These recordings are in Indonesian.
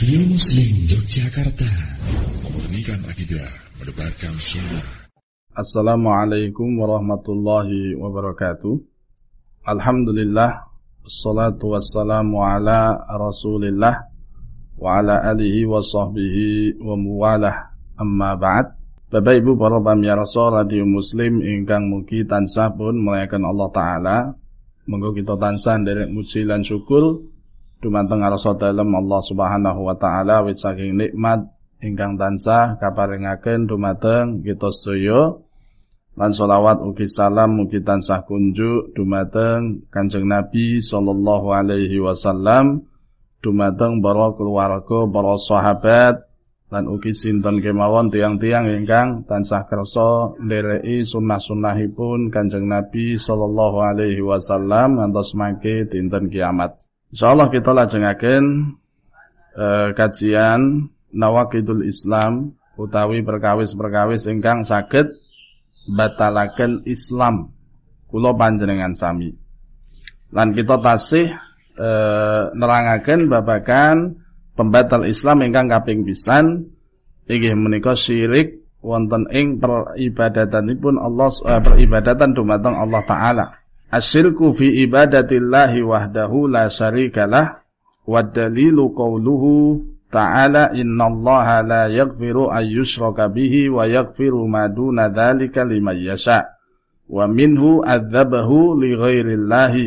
Radio Muslim Yogyakarta. Memurnikan akidah Mendebarkan sunnah. Assalamualaikum warahmatullahi wabarakatuh. Alhamdulillah Assalatu wassalamu ala rasulillah Wa ala alihi wa sahbihi wa muwalah. Amma ba'd. Bapak Ibu para pamirsa radio Muslim ingkang mugi tansah pun melayakan Allah taala. Monggo kita tansah nderek muji lan syukur dumateng ngarsa dalem Allah Subhanahu wa taala wit saking nikmat ingkang tansah kaparingaken dumateng kita sedaya. Lan selawat ugi salam mugi tansah kunjuk dumateng Kanjeng Nabi sallallahu alaihi wasallam dumateng para keluarga para sahabat lan ugi sinten kemawon tiang-tiang ingkang tansah kersa ndereki sunnah-sunnahipun Kanjeng Nabi sallallahu alaihi wasallam ngantos mangke dinten kiamat Insyaallah kita lajengaken eh, kajian Nawakidul Islam utawi perkawis-perkawis ingkang saged batalaken Islam kula panjenengan sami. Lan kita tasih eh, nerangaken babagan pembatal Islam ingkang kaping pisan inggih menika syirik wonten ing peribadatanipun Allah eh, peribadatan dumateng Allah taala. Asyirku fi ibadatillahi wahdahu la syarikalah wa dalilu qawluhu ta'ala innallaha la yaghfiru an yushraka bihi wa yaghfiru ma duna dzalika liman yasha. Wa minhu adzabahu li ghairillahi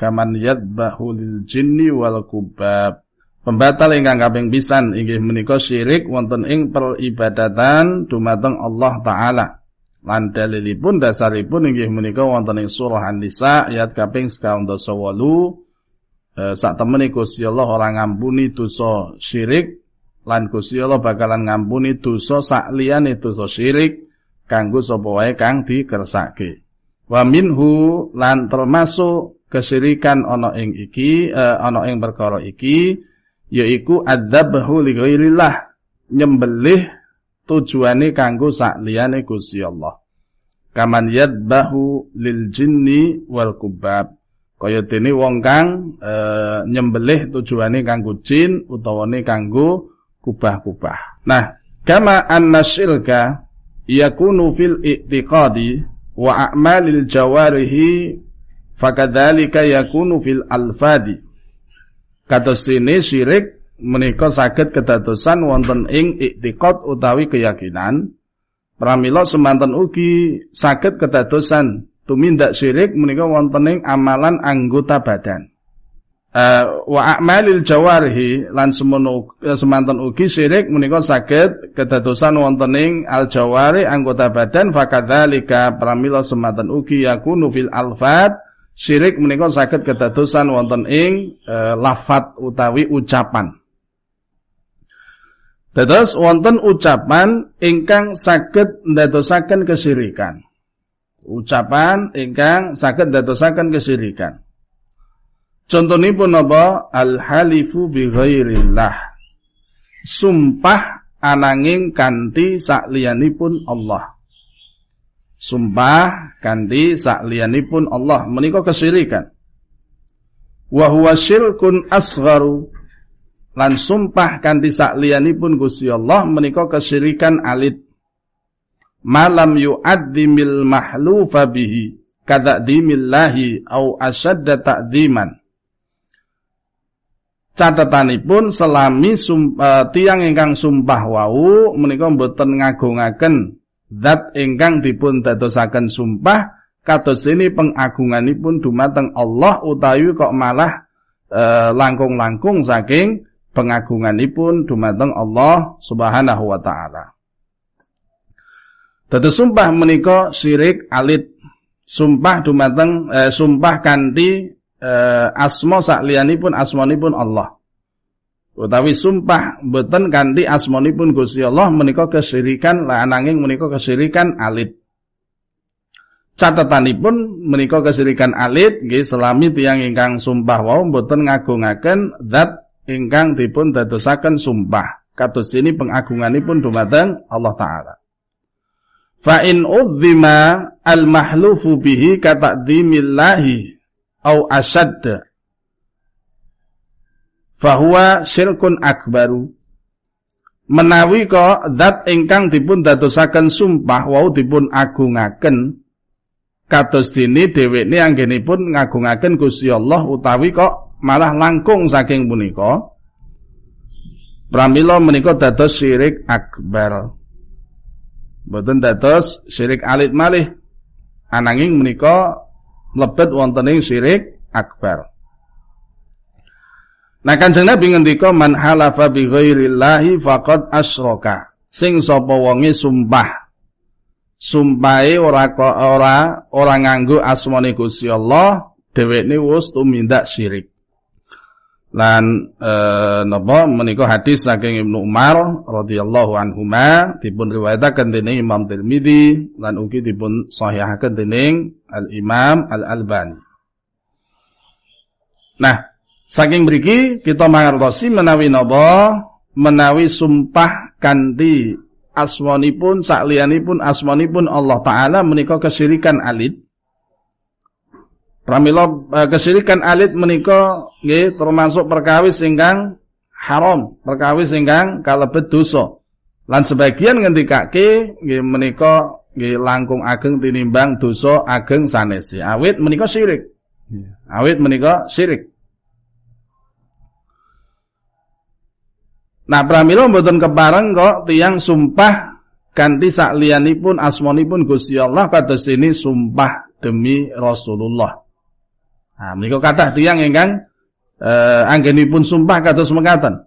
kaman yadbahu lil jinni wal kubab Pembatal ingkang kaping pisan inggih menika syirik wonten ing peribadatan dumateng Allah taala Lan dalilipun dasaripun inggih menika wonten ing surah An-Nisa ayat kaping 98 eh, sak temene Gusti Allah ora ngampuni dosa syirik lan Gusti Allah bakalan ngampuni dosa sak liyane dosa syirik kanggo sapa wae kang dikersake. Wa minhu lan termasuk kesyirikan ana ing iki eh, ana ing perkara iki yaiku adzabahu li ghairillah nyembelih tujuane kanggo sak liyane Gusti Allah. Kaman yadbahu lil jinni wal kubab. Kaya dene wong kang e, nyembelih tujuane kanggo jin utawane kanggo kubah-kubah. Nah, kama annasyirka yakunu fil i'tiqadi wa a'malil jawarihi fakadzalika yakunu fil alfadi. Kados sini syirik menika saged kedadosan wonten ing iktikad utawi keyakinan pramila semanten ugi saged kedadosan tumindak syirik menika wonten ing amalan anggota badan. Uh, wa a'malil jawarihi lan semono uh, semanten ugi syirik menika saged kedadosan wonten ing al jawari anggota badan fakadzalika pramila semanten ugi yakunu fil alfat syirik menika saged kedadosan wonten ing uh, lafat utawi ucapan Dados wonten ucapan ingkang saged ndadosaken kesyirikan. Ucapan ingkang saged ndadosaken kesyirikan. Contonipun apa? Al-halifu bi ghairillah. Sumpah ananging kanthi sakliyanipun Allah. Sumpah kanthi sakliyanipun Allah menika kesyirikan. Wa huwa syirkun asgharu lan sumpah kanthi sakliyanipun Gusti Allah menika kesyirikan alit. Malam yu'adzimil mahlufa bihi kadadzimillahi au asyadda ta'dziman catatanipun selami sumpah, tiang ingkang sumpah wau menika mboten ngagungaken zat ingkang dipun dadosaken sumpah kados ini pengagunganipun dumateng Allah utawi kok malah eh, langkung-langkung saking pengagunganipun dumateng Allah Subhanahu wa taala. Dados sumpah menika syirik alit. Sumpah dumateng eh, sumpah kanthi eh, asma sakliyanipun asmanipun Allah. Utawi sumpah boten kanthi asmanipun Gusti Allah menika kesyirikan lananging menika kesyirikan alit. Catatanipun menika kesyirikan alit nggih selami tiyang ingkang sumpah wau boten ngagungaken zat ingkang dipun dadosaken sumpah. Kados ini pengagunganipun dumateng Allah taala. Fa in udzima al mahlufu bihi kataqdimillahi au asad fahuwa syirkun akbaru menawi kok zat ingkang dipun dadosaken sumpah wau dipun agungaken kados dene dheweke anggenipun ngagungaken Gusti Allah utawi kok malah langkung saking punika pramila menika dados syirik akbar Mboten dados syirik alit malih. Ananging menika lebet wonten ing syirik akbar. Nah Kanjeng Nabi ngendika man halafa bi ghairillahi faqad asyraka. Sing sapa wonge sumpah sumpahe ora ora ora nganggo asmane Gusti Allah, dhewekne wis tumindak syirik. Lan e, napa menika hadis saking Ibnu Umar radhiyallahu anhuma dipun riwayataken dening Imam Tirmizi lan ugi dipun sahihaken dening Al Imam Al Albani. Nah, saking mriki kita mangertosi menawi napa menawi sumpah kanthi asmanipun sakliyanipun asmanipun Allah taala menika kesyirikan alit Pramila uh, kesirikan alit menika nggih termasuk perkawis ingkang haram, perkawis ingkang kalebet dosa. Lan sebagian ngendikake nggih menika nggih langkung ageng tinimbang dosa ageng sanesi. Awit menika syirik. Awit menika syirik. Nah, pramila mboten kepareng kok tiang sumpah kanthi sakliyanipun asmanipun Gusti Allah kados ini sumpah demi Rasulullah. Nah, menika kathah tiyang ingkang eh, anggenipun sumpah kados mekaten.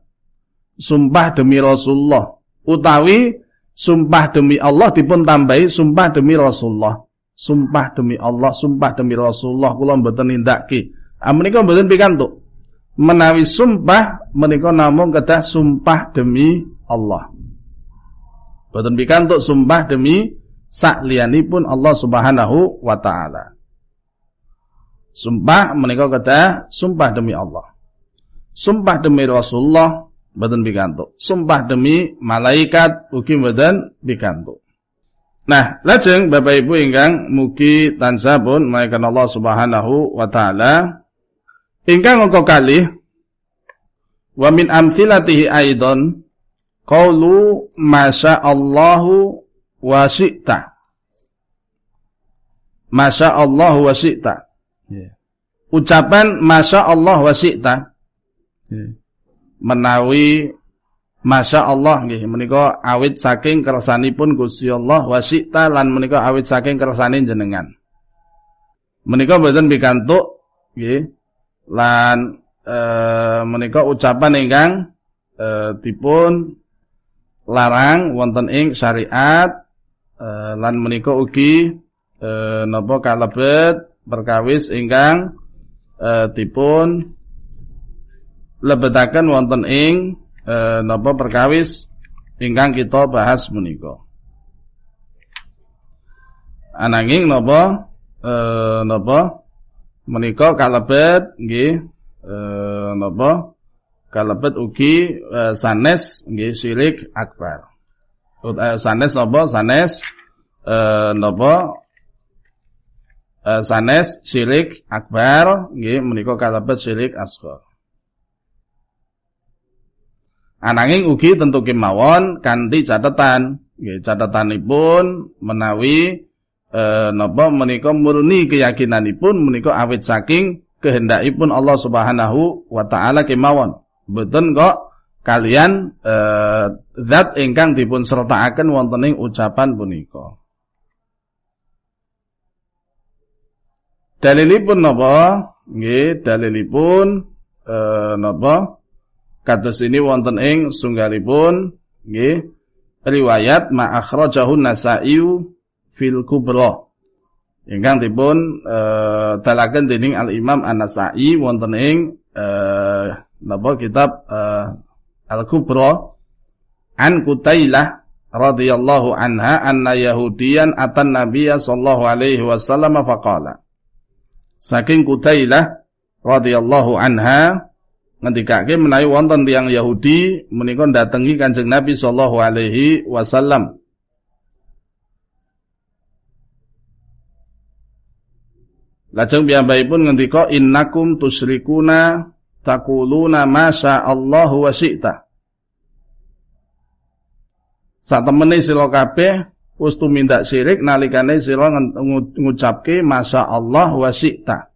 Sumpah demi Rasulullah utawi sumpah demi Allah dipun tambahi sumpah demi Rasulullah. Sumpah demi Allah, sumpah demi Rasulullah kula mboten nindakake. Ah menika mboten pikantuk. Menawi sumpah menika namung kedah sumpah demi Allah. Mboten pikantuk sumpah demi sakliyanipun Allah Subhanahu wa taala. Sumpah menika kata sumpah demi Allah. Sumpah demi Rasulullah mboten pikantuk. Sumpah demi malaikat ugi mboten pikantuk. Nah, lajeng Bapak Ibu ingkang mugi tansah pun malaikat Allah Subhanahu wa taala ingkang uga kali wa min amthilatihi aidon qaulu masya Allahu wa syi'ta. Masya Allah wa syi'ta. Yeah. Ucapan Masya Allah wa syi'ta yeah. Menawi Masya Allah nggih menika awit saking kersanipun Gusti Allah wa syi'ta lan menika awit saking kersane jenengan. Menika mboten pikantuk nggih lan e, menika ucapan ingkang e, dipun larang wonten ing syariat e, lan menika ugi e, napa kalebet perkawis ingkang e, dipun lebetaken wonten ing e, napa perkawis ingkang kita bahas menika. Ananging napa e, napa menika kalebet nggih e, napa kalebet ugi e, sanes nggih syirik akbar. E, sanes napa sanes e, napa uh, sanes syirik akbar nggih menika kalebet syirik asghar. Ananging ugi tentu kemawon kanthi catatan nggih catatanipun menawi eh, napa menika murni keyakinanipun menika awit saking kehendakipun Allah Subhanahu wa taala kemawon. Mboten kok kalian eh, zat ingkang dipun sertaaken wonten ucapan punika. Dalilipun napa? Nggih, dalilipun eh napa? Kados ini wonten ing sunggalipun nggih riwayat ma akhrajahu Nasa'i fil Kubra. Ingkang dipun eh dalaken dening Al Imam An-Nasa'i wonten ing eh napa kitab eh, Al Kubra an Kutailah radhiyallahu anha anna yahudiyan atan nabiyya sallallahu alaihi wasallam faqala saking Kutailah radhiyallahu anha ngendikake menawi wonten tiyang Yahudi menika datengi Kanjeng Nabi sallallahu alaihi wasallam Lajeng piyambakipun ngendika innakum tusyrikuna taquluna ma Allah wa syi'ta. Sak temene sira kabeh wis tumindak syirik nalikane sira ngucapke masya Allah wa syi'ta.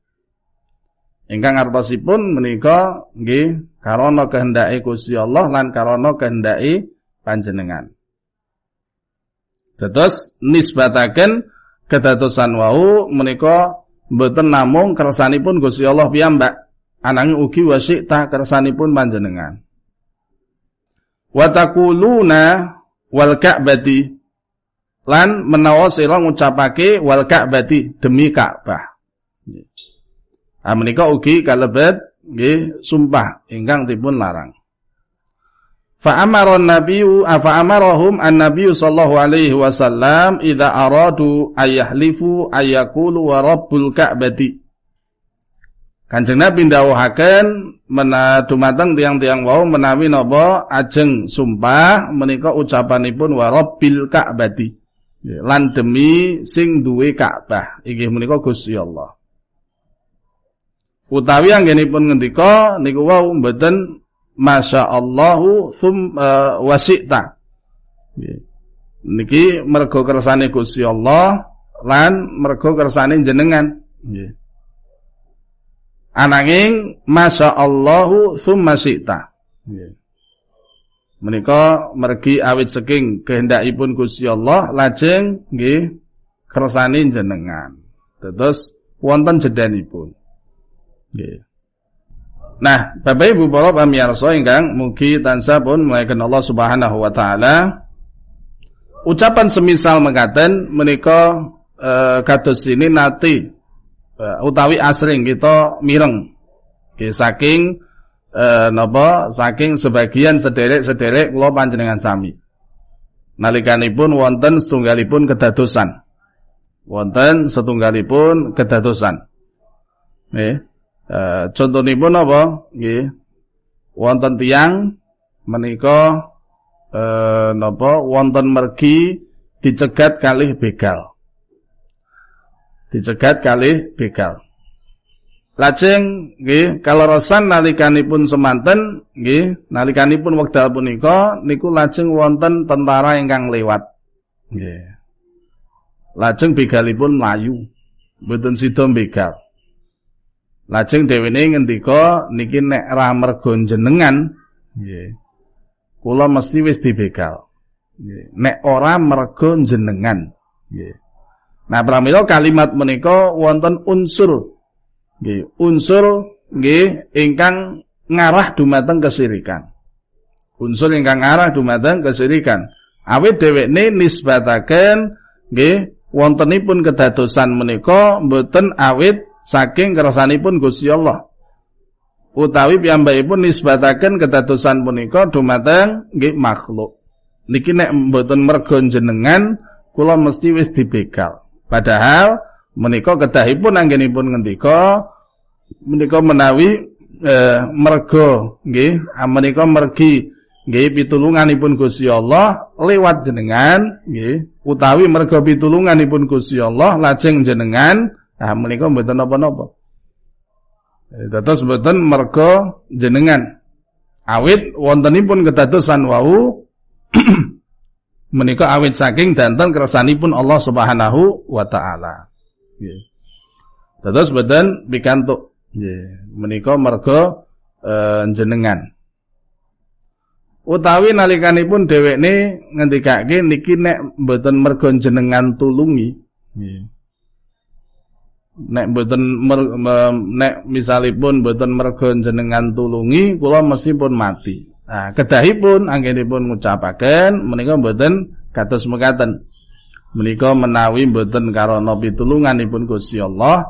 Ingkang artosipun menika nggih karana kehendake Gusti Allah lan karana kehendake panjenengan. Terus nisbataken kedatosan wau menika mboten namung kersanipun Gusti Allah piyambak, ananging ugi wasikta kersanipun panjenengan. Wa taquluna wal ka'bati lan menawa sira ngucapake wal ka'bati demi Ka'bah. Ah menika ugi kalebet nggih sumpah ingkang dipun larang. Fa amara an-nabiyyu afa amarahum an-nabiyyu sallallahu alaihi wasallam idza aradu ayahlifu ayaqulu wa rabbul ka'bati. Kanjeng Nabi ndawuhaken menadumateng tiang-tiang wau menawi napa ajeng sumpah menika ucapanipun wa rabbil ka'bati. Lan demi sing duwe Ka'bah inggih menika Gusti Allah. Utawi anggenipun ngendika niku wau mboten masyaallahu thum uh, wasita. Niki mergo kersane Gusti Allah lan mergo kersane jenengan. Nggih. Ananging masyaallahu thumma syi'ta. Nggih. Menika mergi awit saking kehendakipun Gusti Allah lajeng nggih kersane jenengan. Terus wonten jedanipun. Nah, Bapak Ibu para pamirsa ingkang mugi tansah pun melayakan Allah Subhanahu wa taala. Ucapan semisal mengatakan menika e, kados ini nanti e, utawi asring kita mireng. Nggih saking e, napa saking sebagian sederek-sederek kula panjenengan sami. Nalikanipun wonten setunggalipun kedadosan. Wonten setunggalipun kedadosan. Nggih. Eh, contonipun apa? Nggih. Wonten tiyang menika eh napa wonten mergi dicegat kalih begal. Dicegat kalih begal. Lajeng nggih kaleresan nalikanipun semanten nggih nalikanipun wekdal punika niku lajeng wonten tentara ingkang lewat. Nggih. Lajeng begalipun mlayu. Mboten sida begal. Lajeng dhewene ngendika niki nek ra mergo jenengan nggih. Kula mesti wis dibegal. Nggih. Nek ora mergo jenengan nggih. Nah, pramila kalimat menika wonten unsur nggih, unsur nggih ingkang ngarah dumateng kesirikan. Unsur ingkang ngarah dumateng kesirikan. Awit dhewekne nisbataken nggih wontenipun kedadosan menika mboten awit saking kersanipun Gusti Allah. Utawi piyambakipun nisbataken kedadosan punika dumateng nggih makhluk. Niki nek mboten mergo jenengan kula mesti wis dibegal. Padahal menika kedahipun anggenipun ngendika menika menawi eh, mergo nggih menika mergi nggih pitulunganipun Gusti Allah lewat jenengan nggih utawi mergo pitulunganipun Gusti Allah lajeng jenengan Nah, menika mboten napa-napa. Dados mboten merga jenengan. Awit wontenipun kedadosan wau menika awit saking danten kersanipun Allah Subhanahu wa taala. Nggih. Dados mboten pikantuk. Nggih, menika merga e, jenengan. Utawi nalikanipun dhewekne ngendikake niki nek mboten merga jenengan tulungi. Nggih nek mboten nek misalipun mboten mergo jenengan tulungi kula mesti pun mati. Nah, kedahipun anggenipun ngucapaken menika mboten kados mekaten. Menika menawi mboten karana pitulunganipun Gusti Allah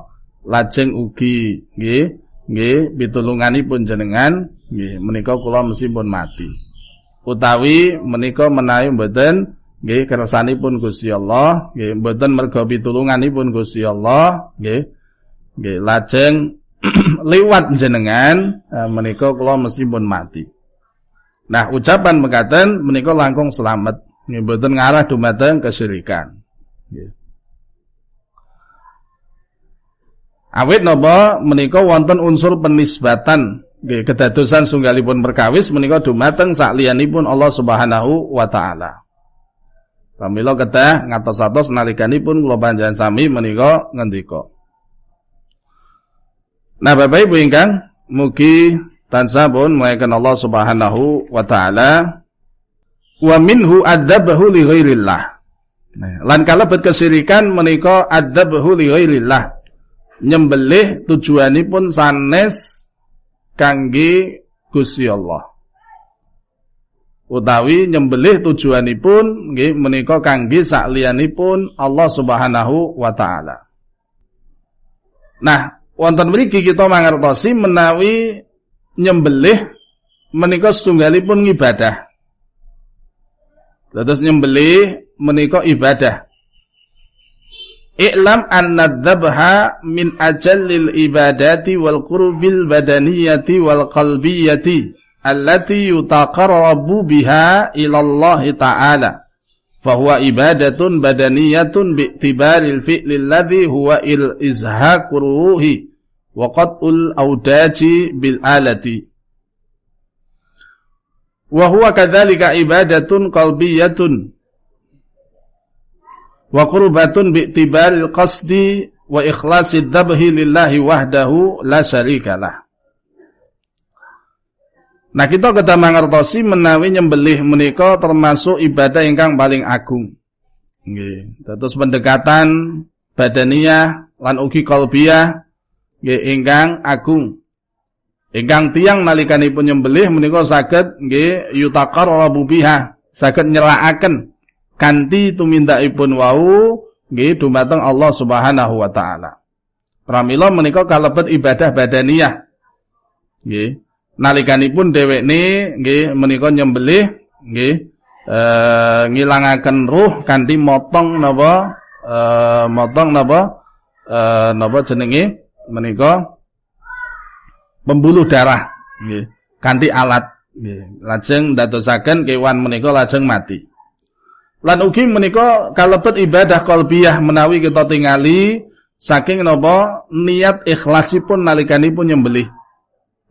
lajeng ugi nggih nggih pitulunganipun jenengan nggih menika kula mesti pun mati. Utawi menika menawi mboten nggih kersanipun Gusti Allah nggih mboten merga pitulunganipun Gusti Allah nggih nggih lajeng liwat jenengan eh, menika kula mesti pun mati nah ucapan mekaten menika langkung selamat nggih mboten ngarah dumateng kesyirikan nggih Awit napa menika wonten unsur penisbatan nggih kedadosan sunggalipun perkawis menika dumateng sakliyanipun Allah Subhanahu wa taala. Pramila kedah ngatos-atos nalikanipun kula panjenengan sami menika ngendika. Nah, Bapak Ibu ingkang mugi tansah pun Allah Subhanahu wa taala wa minhu adzabahu li ghairillah. Nah, lan kalebet kesirikan menika adzabahu li ghairillah. Nyembelih tujuanipun sanes kangge Gusti Allah utawi nyembelih tujuanipun nggih menika kangge sakliyanipun Allah Subhanahu wa taala. Nah, wonten mriki kita mangertosi menawi nyembelih menika setunggalipun ibadah. Terus nyembelih menika ibadah. I'lam anna dzabha min ajallil ibadati wal qurbil badaniyati wal qalbiyati allati yutaqarrabu biha ila Allah ta'ala fahuwa ibadatun badaniyatun bi'tibaril fi'li alladhi huwa il izhaqur ruhi wa qat'ul awdaji bil alati wa huwa kadzalika ibadatun qalbiyatun wa qurbatun bi'tibaril qasdi wa ikhlasid dhabhi lillahi wahdahu la syarika lah Nah kita kita mangertosi menawi nyembelih menika termasuk ibadah ingkang paling agung. Nggih. Terus pendekatan badaniyah lan ugi kalbiyah nggih ingkang agung. Ingkang tiang nalikanipun nyembelih menika saged nggih yutaqarrabu biha, saged nyerakaken kanthi tumindakipun wau nggih dumateng Allah Subhanahu wa taala. Pramila menika kalebet ibadah badaniyah. Nggih nalikanipun dhewekne nggih menika nyembelih nggih e, ngilangaken ruh kanthi motong napa e, motong napa e, napa jenenge menika pembuluh darah. Nggih. Kanthi alat. Nggih. Lajeng ndadosaken kewan menika lajeng mati. Lan ugi menika kalebet ibadah qalbiyah menawi kita tingali saking napa niat ikhlasipun nalikanipun nyembelih.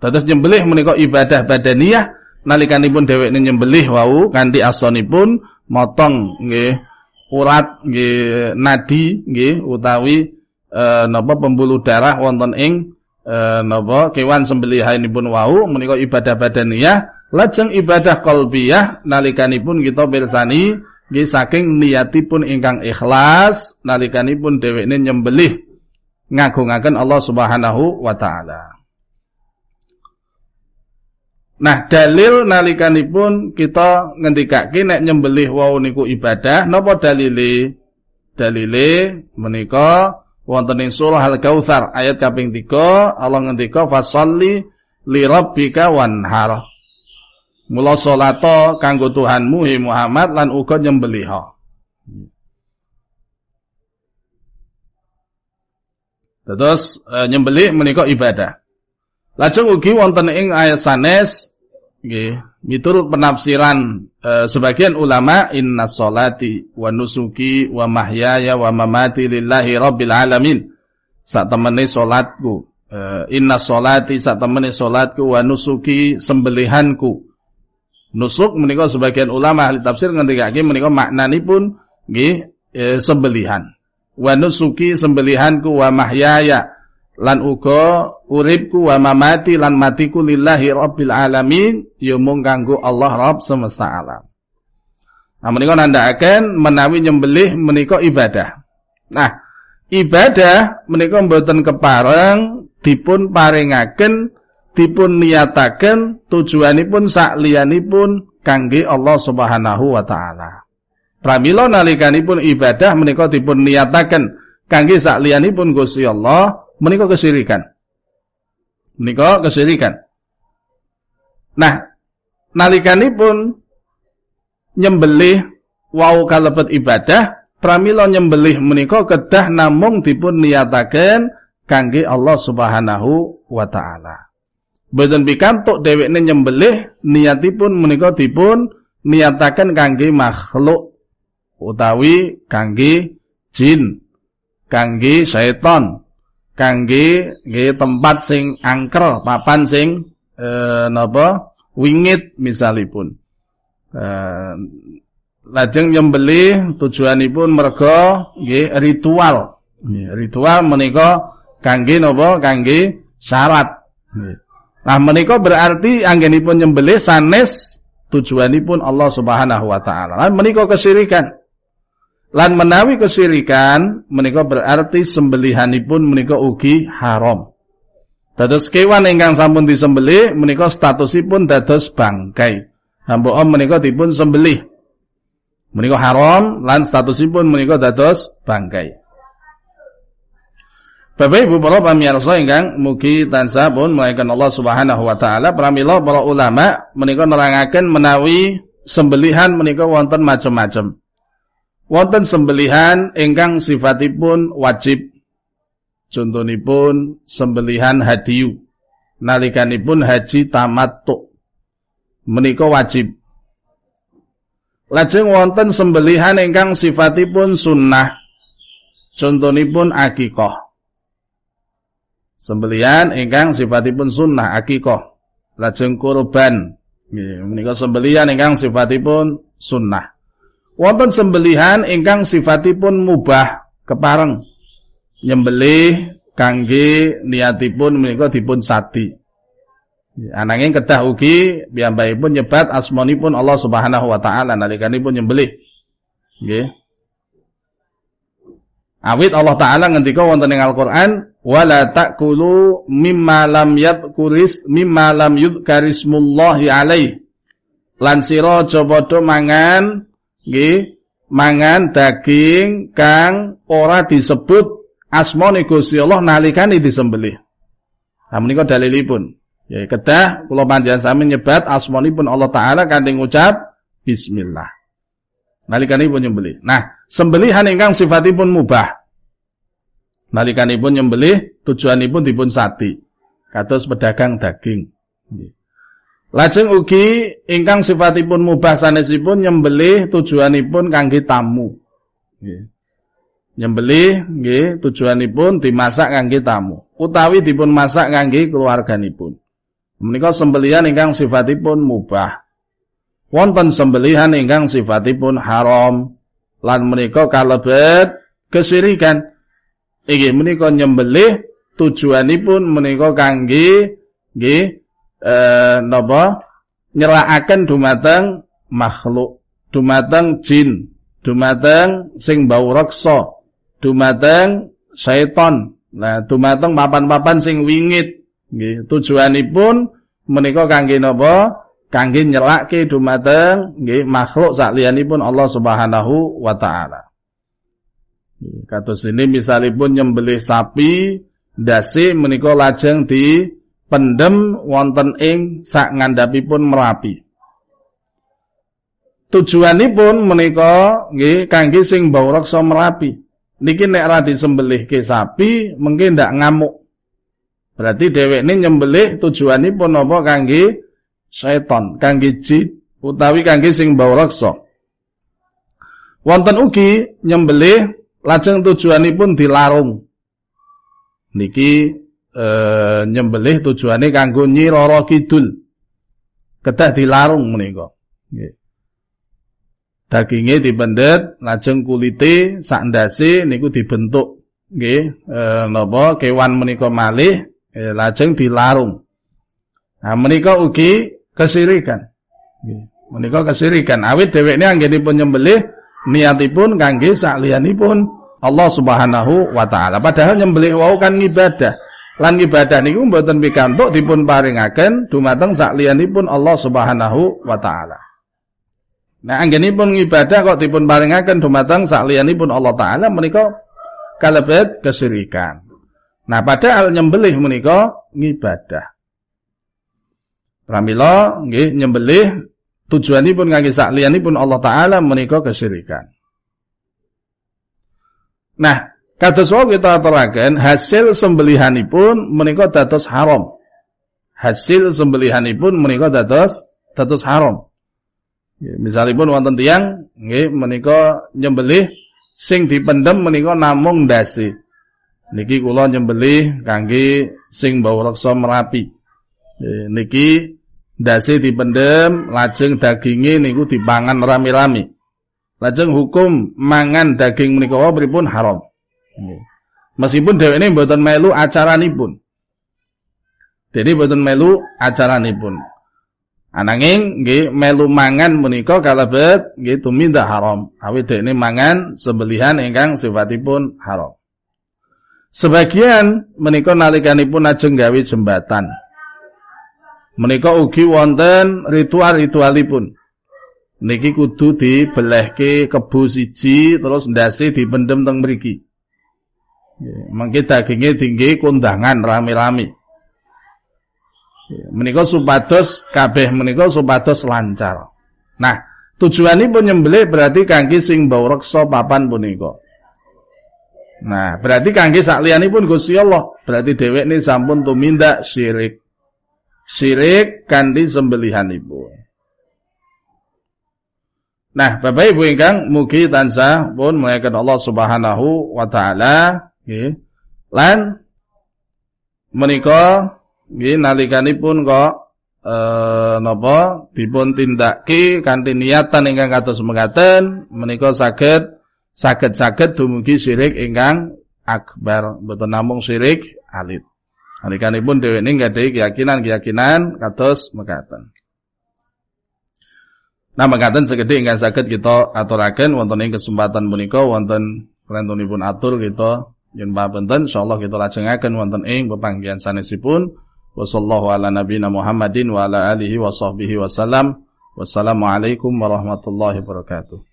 Dados nyembelih menika ibadah badaniyah nalikanipun dheweke nyembelih wau kanthi asonipun motong nggih urat nggih nadi nggih utawi e, napa pembuluh darah wonten ing e, napa kewan sembelihanipun wau menika ibadah badaniyah lajeng ibadah qalbiyah nalikanipun kita pirsani nggih saking niatipun ingkang ikhlas nalikanipun dheweke nyembelih ngagungaken Allah Subhanahu wa taala Nah, dalil nalikanipun kita ngendikake nek nyembelih wau niku ibadah, napa dalile? Dalile menika wonten ing surah Al-Kautsar ayat kaping 3 Allah ngendika fasalli li rabbika wanhar. Mula salata kanggo Tuhanmu he Muhammad lan uga nyembelih. Terus e, nyembelih menika ibadah. Lajeng ugi wonten ing ayat sanes nggih. Miturut penafsiran e, sebagian ulama inna sholati wa nusuki wa mahyaya wa mamati lillahi rabbil alamin. Sak temene salatku e, inna sholati sak temene salatku wa nusuki sembelihanku. Nusuk menika sebagian ulama ahli tafsir ngendikake menika maknanipun nggih e, sembelihan. Wa nusuki sembelihanku wa mahyaya lan uga uripku wa mamati lan matiku lillahi rabbil alamin ya mung kanggo Allah Rabb semesta alam. Nah menika nandhakaken menawi nyembelih menika ibadah. Nah, ibadah menika mboten kepareng dipun paringaken dipun niyataken tujuanipun sakliyanipun kangge Allah Subhanahu wa taala. Pramila nalikanipun ibadah menika dipun niyataken kangge sakliyanipun Gusti Allah menika kesirikan. Menika kesirikan. Nah, nalikanipun nyembelih wau kalebet ibadah, pramila nyembelih menika kedah namung dipun niyataken kangge Allah Subhanahu wa taala. Boten pikantuk dhewekne nyembelih niatipun menika dipun niyataken kangge makhluk utawi kangge jin, kangge setan, kangge nggih tempat sing angker, papan sing eh, napa wingit misalipun. Eh, lajeng nyembelih tujuanipun merga nggih ritual. Nggih, ritual menika kangge napa? Kangge syarat. Nggih. Nah menika berarti anggenipun nyembelih sanes tujuanipun Allah Subhanahu wa taala. Lan menika kesyirikan. Lan menawi kesyirikan menika berarti sembelihanipun menika ugi haram. Dados kewan ingkang sampun disembelih menika statusipun dados bangkai. Hamba om menika dipun sembelih. Menika haram lan statusipun menika dados bangkai. Bapak Ibu para pamirsa ingkang mugi tansah pun melainkan Allah Subhanahu wa taala pramila para ulama menika nerangaken menawi sembelihan menika wonten macam-macam wonten sembelihan ingkang sifatipun wajib. Contonipun sembelihan hadiyu nalikanipun haji tamattu. Menika wajib. Lajeng wonten sembelihan ingkang sifatipun sunnah. Contonipun akikoh. Sembelihan ingkang sifatipun sunnah akikoh. Lajeng kurban. Menika sembelihan ingkang sifatipun sunnah wonten sembelihan ingkang sifatipun mubah kepareng. Nyembelih kangge niatipun menika dipun sati ananging kedah ugi piyambakipun nyebat asmanipun Allah Subhanahu wa taala nalikanipun nyembelih. Nggih. Awit Allah Ta'ala ngendika wonten ing Al-Qur'an wala ta'kulu mimma lam yadhkuris mimma lam yudhkarismullahi alaih. Lan sira aja mangan nggih mangan daging kang ora disebut asmane Gusti Allah nalikane disembelih. Nah menika dalilipun. Ya kedah kula panjenengan sami nyebat asmanipun Allah taala kanthi ngucap bismillah. Nalikanipun nyembelih. Nah, sembelihan ingkang sifatipun mubah. Nalikanipun nyembelih tujuanipun dipun sati. Kados pedagang daging. Lajeng ugi ingkang sifatipun mubah sanesipun nyembelih tujuanipun kangge tamu. Nggih. Nyembelih nggih tujuanipun dimasak kangge tamu utawi dipun masak kangge keluarganipun. Menika sembelihan ingkang sifatipun mubah. Wonten sembelihan ingkang sifatipun haram lan menika kalebet kesirikan. Iki menika nyembelih tujuanipun menika kangge nggih eh, napa dumateng makhluk, dumateng jin, dumateng sing bau reksa, dumateng setan. Nah, dumateng papan-papan sing wingit. Nggih, tujuanipun menika kangge napa? Kangge nyelake dumateng nggih makhluk sakliyanipun Allah Subhanahu wa taala. Kados ini misalipun nyembelih sapi, dasi menika lajeng di pendem wonten ing sak ngandhapipun Merapi. Tujuanipun menika nggih kangge sing bau reksa Merapi. Niki nek ra disembelihke sapi mungkin ndak ngamuk. Berarti dhewekne nyembelih tujuanipun apa kangge setan, kangge jin utawi kangge sing bau reksa. Wonten ugi nyembelih lajeng tujuanipun dilarung. Niki e, nyembelih tujuane kanggo Nyi Roro Kidul. Kedah dilarung menika. Nggih. Daginge dipendet, lajeng kulite sak ndase niku dibentuk nggih e, napa kewan menika malih e, lajeng dilarung. Nah menika ugi kesirikan. Nggih. Menika kesirikan. Awit dhewekne anggenipun nyembelih niatipun kangge sakliyanipun Allah Subhanahu wa taala. Padahal nyembelih wau kan ibadah. Lan ibadah niku mboten pikantuk dipun paringaken dumateng sakliyanipun Allah Subhanahu wa taala. Nah anggenipun ibadah kok dipun paringaken dumateng sakliyanipun Allah taala menika kalebet kesyirikan. Nah padahal nyembelih menika ngibadah. Pramila nggih nyembelih tujuanipun kangge sakliyanipun Allah taala menika kesyirikan. Nah, Kados kita aturaken hasil sembelihanipun menika dados haram. Hasil sembelihanipun menika dados dados haram. Misalipun wonten tiyang nggih menika nyembelih sing dipendem menika namung ndase. Niki kula nyembelih kangge sing bau reksa Merapi. niki dasi dipendem lajeng daginge niku dipangan rame-rame lajeng hukum mangan daging menika pripun haram meskipun dheweke mboten melu acaranipun jadi mboten melu acaranipun Ananging nggih melu mangan menika kalebet nggih tumindak haram. Awit dekne mangan sembelihan ingkang sifatipun haram. Sebagian menika nalikanipun ajeng gawe jembatan. Menika ugi wonten ritual-ritualipun. Niki kudu dibelehke kebu siji terus ndase dipendem teng mriki. Mangke daginge tinggi kondangan rame-rame. Menika supados kabeh menika supados lancar. Nah, tujuanipun nyembelih berarti kangge sing mbau reksa papan punika. Nah, berarti kangge pun Gusti Allah. Berarti dhewek ini sampun tumindak syirik. Syirik kanthi sembelihanipun. Nah, Bapak Ibu ingkang mugi tansah pun muliakan Allah Subhanahu wa taala nggih. Lan menika nggih nalikanipun kok eh napa dipun tindaki kanthi niatan ingkang kados mekaten menika saged saged-saged dumugi syirik ingkang akbar mboten namung syirik alit nalikanipun dheweke nggadahi keyakinan-keyakinan kados mekaten Nah mekaten segede ingkang saged kita aturaken wonten ing kesempatan punika wonten pun atur kita yen papunten insyaallah kita lajengaken wonten ing pepanggihan sanesipun wa ala nabiyina Muhammadin wa ala alihi wa sahbihi wasallam wassalamualaikum warahmatullahi wabarakatuh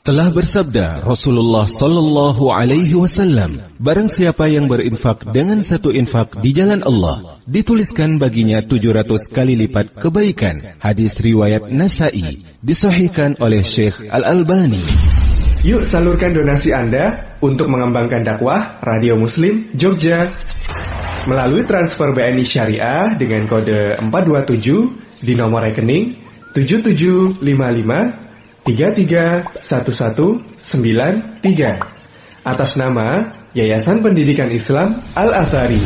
telah bersabda Rasulullah Sallallahu Alaihi Wasallam, barang siapa yang berinfak dengan satu infak di jalan Allah, dituliskan baginya 700 kali lipat kebaikan. Hadis riwayat Nasai, disahihkan oleh Syekh Al Albani. Yuk salurkan donasi Anda untuk mengembangkan dakwah Radio Muslim Jogja melalui transfer BNI Syariah dengan kode 427 di nomor rekening 7755 331193 atas nama Yayasan Pendidikan Islam Al-Athari.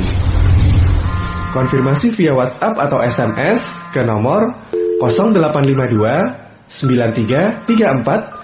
Konfirmasi via WhatsApp atau SMS ke nomor 0852 9334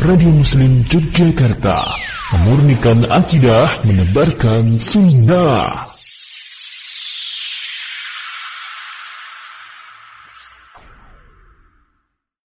Radio Muslim Yogyakarta Memurnikan akidah, menebarkan sunnah.